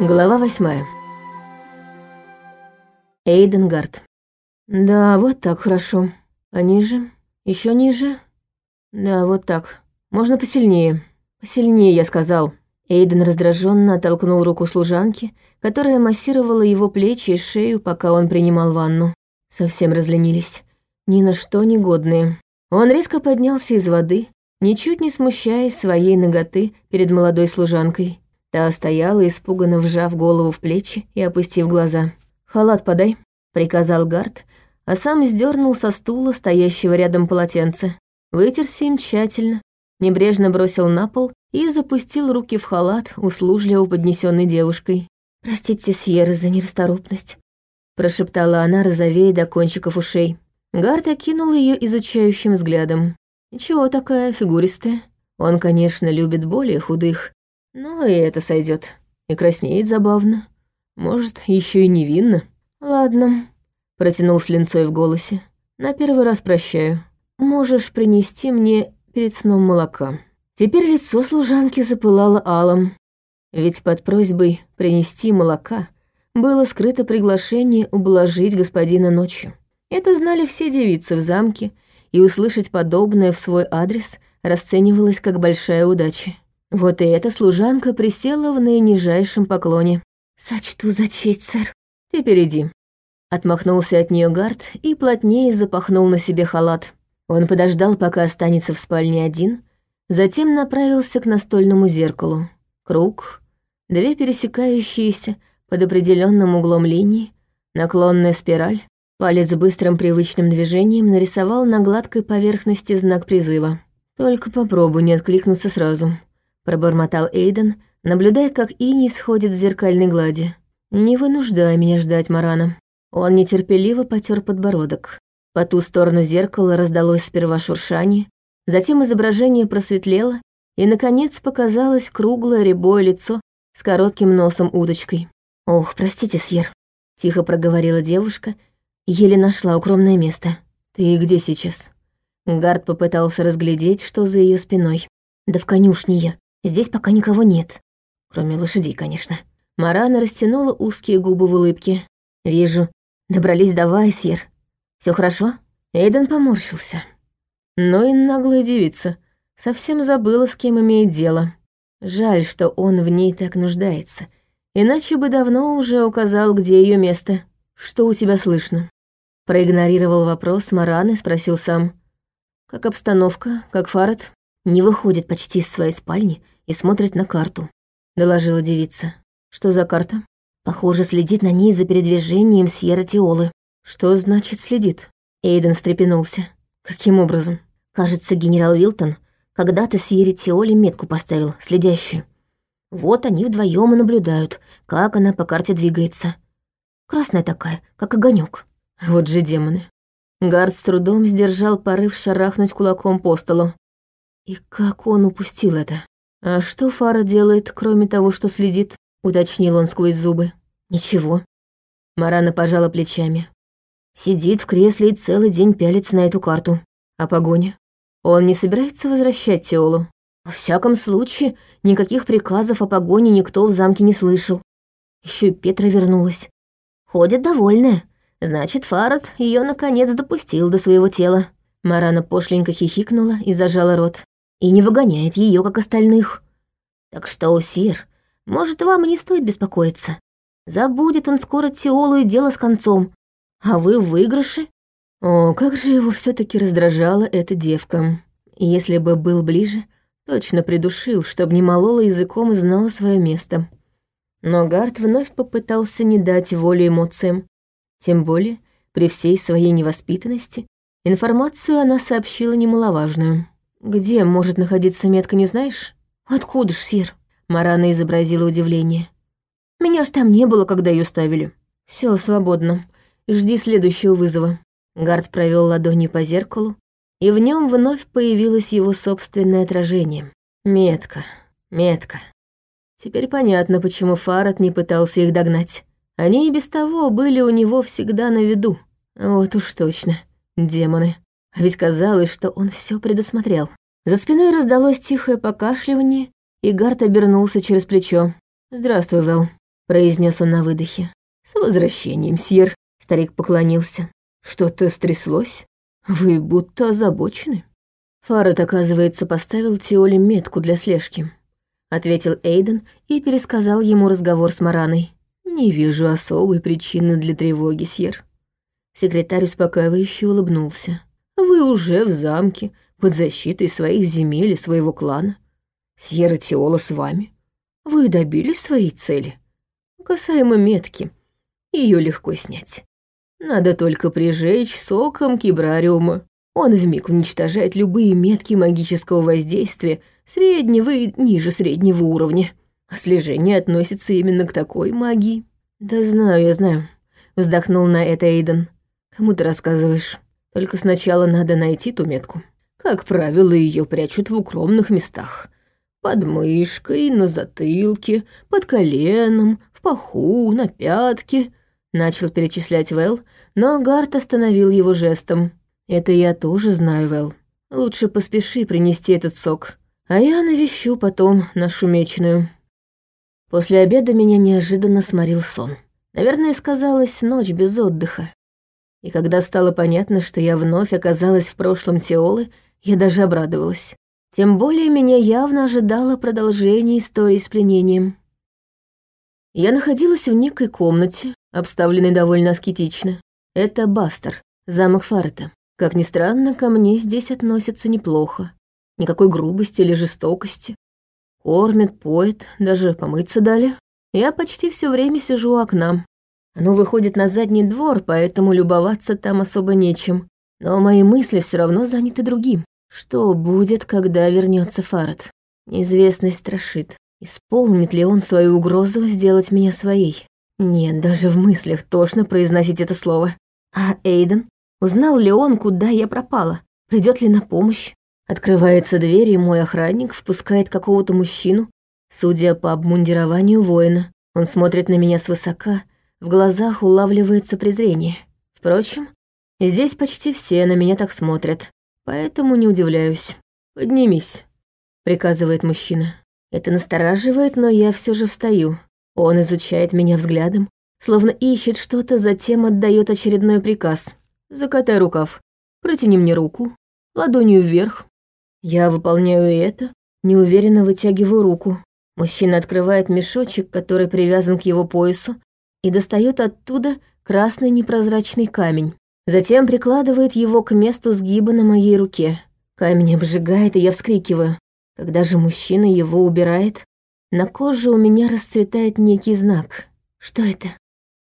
Глава восьмая. Эйденгард. Да, вот так хорошо. А ниже? Еще ниже? Да, вот так. Можно посильнее. Посильнее, я сказал. Эйден раздраженно оттолкнул руку служанки, которая массировала его плечи и шею, пока он принимал ванну. Совсем разленились. Ни на что не годные. Он резко поднялся из воды, ничуть не смущаясь своей ноготы перед молодой служанкой. Та стояла, испуганно вжав голову в плечи и опустив глаза. «Халат подай», — приказал Гард, а сам сдернул со стула стоящего рядом полотенце. Вытерся им тщательно, небрежно бросил на пол и запустил руки в халат, услужливо поднесенный девушкой. «Простите, Сьерра, за нерасторопность», — прошептала она, розовея до кончиков ушей. Гард окинул ее изучающим взглядом. «Ничего такая, фигуристая. Он, конечно, любит более худых, ну и это сойдет. И краснеет забавно. Может, еще и невинно. Ладно, протянул с линцой в голосе. На первый раз прощаю. Можешь принести мне перед сном молока. Теперь лицо служанки запылало алым. Ведь под просьбой принести молока было скрыто приглашение ублажить господина ночью. Это знали все девицы в замке, и услышать подобное в свой адрес расценивалось как большая удача. Вот и эта служанка присела в наинижайшем поклоне. «Сочту за честь, сэр. Ты перейди». Отмахнулся от нее гард и плотнее запахнул на себе халат. Он подождал, пока останется в спальне один, затем направился к настольному зеркалу. Круг, две пересекающиеся под определенным углом линии, наклонная спираль, палец быстрым привычным движением нарисовал на гладкой поверхности знак призыва. Только попробуй не откликнуться сразу пробормотал Эйден, наблюдая, как Ини сходит с зеркальной глади. «Не вынуждай меня ждать, Марана». Он нетерпеливо потер подбородок. По ту сторону зеркала раздалось сперва шуршание, затем изображение просветлело, и, наконец, показалось круглое рябое лицо с коротким носом удочкой. «Ох, простите, Сьер», — тихо проговорила девушка, еле нашла укромное место. «Ты где сейчас?» Гард попытался разглядеть, что за ее спиной. «Да в конюшне я. Здесь пока никого нет. Кроме лошадей, конечно. Марана растянула узкие губы в улыбке. «Вижу. Добрались до Вайсьер. Все хорошо?» Эйден поморщился. Но и наглая девица. Совсем забыла, с кем имеет дело. Жаль, что он в ней так нуждается. Иначе бы давно уже указал, где ее место. «Что у тебя слышно?» Проигнорировал вопрос Мараны, спросил сам. «Как обстановка? Как Фарад?» Не выходит почти из своей спальни и смотрит на карту», — доложила девица. «Что за карта?» «Похоже, следит на ней за передвижением Сьерра Тиолы». «Что значит следит?» Эйден встрепенулся. «Каким образом?» «Кажется, генерал Вилтон когда-то Сьерре Тиоле метку поставил, следящую. Вот они вдвоем и наблюдают, как она по карте двигается. Красная такая, как огонек. Вот же демоны. Гард с трудом сдержал порыв шарахнуть кулаком по столу. И как он упустил это? «А что Фара делает, кроме того, что следит?» — уточнил он сквозь зубы. «Ничего». Марана пожала плечами. Сидит в кресле и целый день пялится на эту карту. А погоня? Он не собирается возвращать Теолу? Во всяком случае, никаких приказов о погоне никто в замке не слышал. Еще и Петра вернулась. Ходит довольная. Значит, Фарад ее наконец допустил до своего тела. Марана пошленько хихикнула и зажала рот и не выгоняет ее, как остальных. Так что, Сир, может, вам и не стоит беспокоиться. Забудет он скоро Теолу и дело с концом. А вы в выигрыше? О, как же его все таки раздражала эта девка. Если бы был ближе, точно придушил, чтобы не молола языком и знала свое место. Но Гард вновь попытался не дать волю эмоциям. Тем более, при всей своей невоспитанности, информацию она сообщила немаловажную. «Где может находиться метка, не знаешь?» «Откуда ж, Сир?» Марана изобразила удивление. «Меня ж там не было, когда ее ставили». Все свободно. Жди следующего вызова». Гард провел ладонью по зеркалу, и в нем вновь появилось его собственное отражение. Метка, метка. Теперь понятно, почему Фарад не пытался их догнать. Они и без того были у него всегда на виду. Вот уж точно, демоны. А ведь казалось, что он все предусмотрел. За спиной раздалось тихое покашливание, и Гарт обернулся через плечо. «Здравствуй, Вэл», — произнес он на выдохе. «С возвращением, Сьер!» Старик поклонился. «Что-то стряслось? Вы будто озабочены?» Фарад, оказывается, поставил Тиоле метку для слежки. Ответил Эйден и пересказал ему разговор с Мараной. «Не вижу особой причины для тревоги, Сьер». Секретарь успокаивающе улыбнулся. «Вы уже в замке, под защитой своих земель и своего клана. Сьерра Тиола с вами. Вы добились своей цели. Касаемо метки, ее легко снять. Надо только прижечь соком кибрариума. Он вмиг уничтожает любые метки магического воздействия среднего и ниже среднего уровня. А слежение относится именно к такой магии. Да знаю, я знаю. Вздохнул на это Эйден. Кому ты рассказываешь? Только сначала надо найти ту метку. Как правило, ее прячут в укромных местах. Под мышкой, на затылке, под коленом, в паху, на пятке. Начал перечислять Вэл, но Гарт остановил его жестом. «Это я тоже знаю, Вэл. Лучше поспеши принести этот сок, а я навещу потом нашу меченую». После обеда меня неожиданно сморил сон. Наверное, сказалась ночь без отдыха. И когда стало понятно, что я вновь оказалась в прошлом Теолы, я даже обрадовалась. Тем более меня явно ожидало продолжение истории с пленением. Я находилась в некой комнате, обставленной довольно аскетично. Это Бастер, замок Фарета. Как ни странно, ко мне здесь относятся неплохо. Никакой грубости или жестокости. Кормят, поят, даже помыться дали. Я почти все время сижу у окна. Оно выходит на задний двор, поэтому любоваться там особо нечем. Но мои мысли все равно заняты другим. Что будет, когда вернется Фарад? Неизвестность страшит. Исполнит ли он свою угрозу сделать меня своей? Нет, даже в мыслях тошно произносить это слово. А Эйден? Узнал ли он, куда я пропала? Придет ли на помощь? Открывается дверь, и мой охранник впускает какого-то мужчину, судя по обмундированию воина. Он смотрит на меня свысока, в глазах улавливается презрение. Впрочем, здесь почти все на меня так смотрят, поэтому не удивляюсь. «Поднимись», — приказывает мужчина. Это настораживает, но я все же встаю. Он изучает меня взглядом, словно ищет что-то, затем отдает очередной приказ. «Закатай рукав, протяни мне руку, ладонью вверх». Я выполняю это, неуверенно вытягиваю руку. Мужчина открывает мешочек, который привязан к его поясу, и достает оттуда красный непрозрачный камень. Затем прикладывает его к месту сгиба на моей руке. Камень обжигает, и я вскрикиваю. Когда же мужчина его убирает, на коже у меня расцветает некий знак. Что это?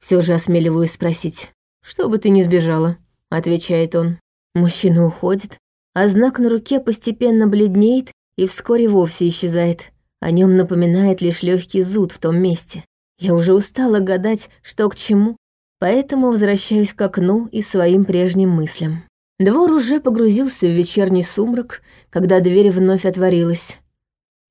Все же осмеливаюсь спросить. «Что ты не сбежала», — отвечает он. Мужчина уходит, а знак на руке постепенно бледнеет и вскоре вовсе исчезает. О нем напоминает лишь легкий зуд в том месте. Я уже устала гадать, что к чему, поэтому возвращаюсь к окну и своим прежним мыслям. Двор уже погрузился в вечерний сумрак, когда дверь вновь отворилась.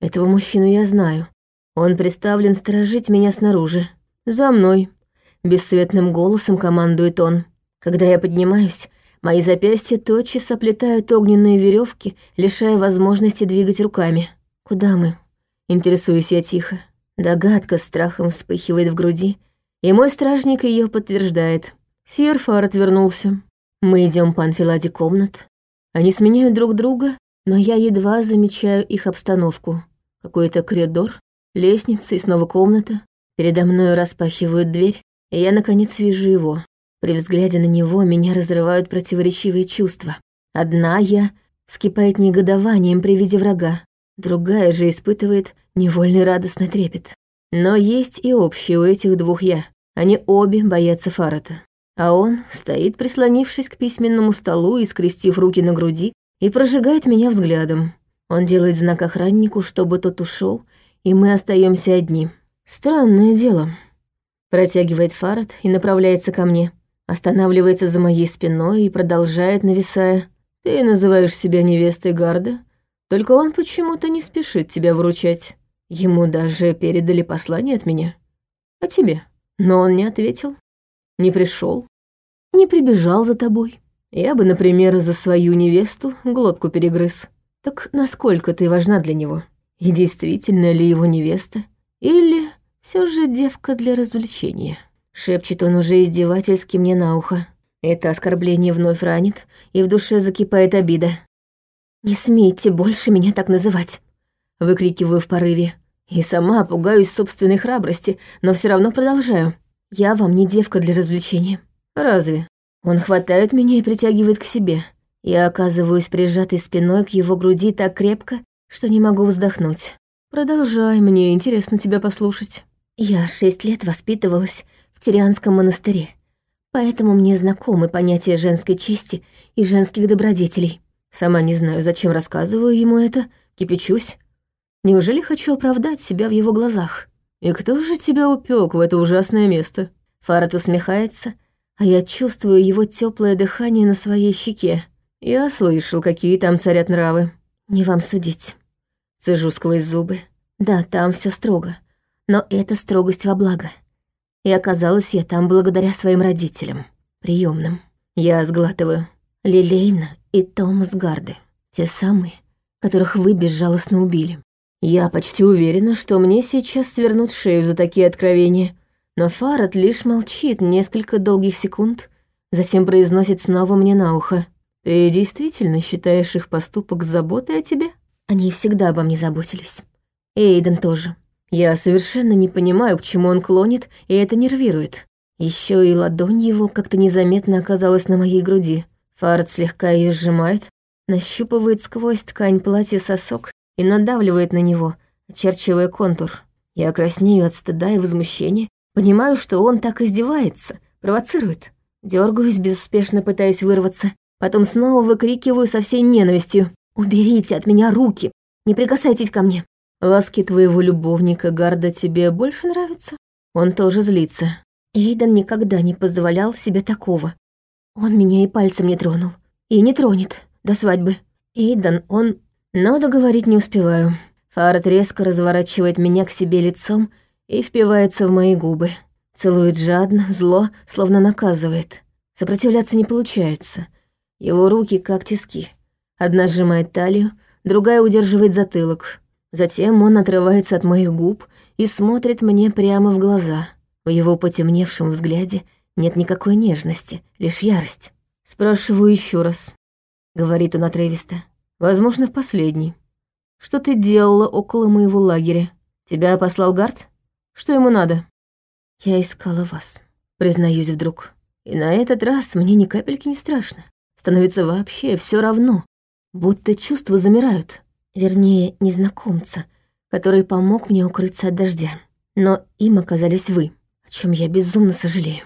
Этого мужчину я знаю. Он представлен сторожить меня снаружи. «За мной!» — бесцветным голосом командует он. Когда я поднимаюсь, мои запястья тотчас оплетают огненные веревки, лишая возможности двигать руками. «Куда мы?» — интересуюсь я тихо. Догадка страхом вспыхивает в груди, и мой стражник ее подтверждает. Сьерфар отвернулся. Мы идем по анфиладе комнат. Они сменяют друг друга, но я едва замечаю их обстановку. Какой-то коридор, лестница и снова комната. Передо мной распахивают дверь, и я, наконец, вижу его. При взгляде на него меня разрывают противоречивые чувства. Одна я скипает негодованием при виде врага, другая же испытывает невольный радостный трепет. Но есть и общее у этих двух «я». Они обе боятся Фарата. А он стоит, прислонившись к письменному столу и скрестив руки на груди, и прожигает меня взглядом. Он делает знак охраннику, чтобы тот ушел, и мы остаемся одни. Странное дело. Протягивает Фарад и направляется ко мне. Останавливается за моей спиной и продолжает, нависая. «Ты называешь себя невестой Гарда, только он почему-то не спешит тебя выручать. Ему даже передали послание от меня. А тебе? Но он не ответил. Не пришел. Не прибежал за тобой. Я бы, например, за свою невесту глотку перегрыз. Так насколько ты важна для него? И действительно ли его невеста? Или Все же девка для развлечения. Шепчет он уже издевательски мне на ухо. Это оскорбление вновь ранит, и в душе закипает обида. «Не смейте больше меня так называть!» Выкрикиваю в порыве. И сама пугаюсь собственной храбрости, но все равно продолжаю. «Я вам не девка для развлечения». «Разве?» Он хватает меня и притягивает к себе. Я оказываюсь прижатой спиной к его груди так крепко, что не могу вздохнуть. «Продолжай, мне интересно тебя послушать». Я шесть лет воспитывалась в Тирианском монастыре, поэтому мне знакомы понятия женской чести и женских добродетелей. Сама не знаю, зачем рассказываю ему это, кипячусь. Неужели хочу оправдать себя в его глазах? И кто же тебя упек в это ужасное место? Фарат усмехается, а я чувствую его теплое дыхание на своей щеке. Я слышал, какие там царят нравы. Не вам судить. Цежу сквозь зубы. Да, там все строго но это строгость во благо. И оказалась я там благодаря своим родителям, приемным. Я сглатываю. Лилейна и Томас Гарды. Те самые, которых вы безжалостно убили. Я почти уверена, что мне сейчас свернут шею за такие откровения. Но Фарад лишь молчит несколько долгих секунд, затем произносит снова мне на ухо. «Ты действительно считаешь их поступок заботой о тебе?» Они всегда обо мне заботились. Эйден тоже. Я совершенно не понимаю, к чему он клонит, и это нервирует. Еще и ладонь его как-то незаметно оказалась на моей груди. Фарад слегка ее сжимает, нащупывает сквозь ткань платья сосок и надавливает на него, очерчивая контур. Я краснею от стыда и возмущения, понимаю, что он так издевается, провоцирует. Дергаюсь, безуспешно пытаясь вырваться, потом снова выкрикиваю со всей ненавистью. «Уберите от меня руки! Не прикасайтесь ко мне!» Ласки твоего любовника Гарда тебе больше нравятся? Он тоже злится. Эйден никогда не позволял себе такого. Он меня и пальцем не тронул. И не тронет до свадьбы. Эйден, он... Но договорить не успеваю. Фарад резко разворачивает меня к себе лицом и впивается в мои губы. Целует жадно, зло, словно наказывает. Сопротивляться не получается. Его руки как тиски. Одна сжимает талию, другая удерживает затылок. Затем он отрывается от моих губ и смотрит мне прямо в глаза. В его потемневшем взгляде нет никакой нежности, лишь ярость. «Спрашиваю еще раз», — говорит он отрывисто. «Возможно, в последний. Что ты делала около моего лагеря? Тебя послал Гард? Что ему надо?» «Я искала вас», — признаюсь вдруг. И на этот раз мне ни капельки не страшно. Становится вообще все равно, будто чувства замирают. Вернее, незнакомца, который помог мне укрыться от дождя. Но им оказались вы, о чем я безумно сожалею.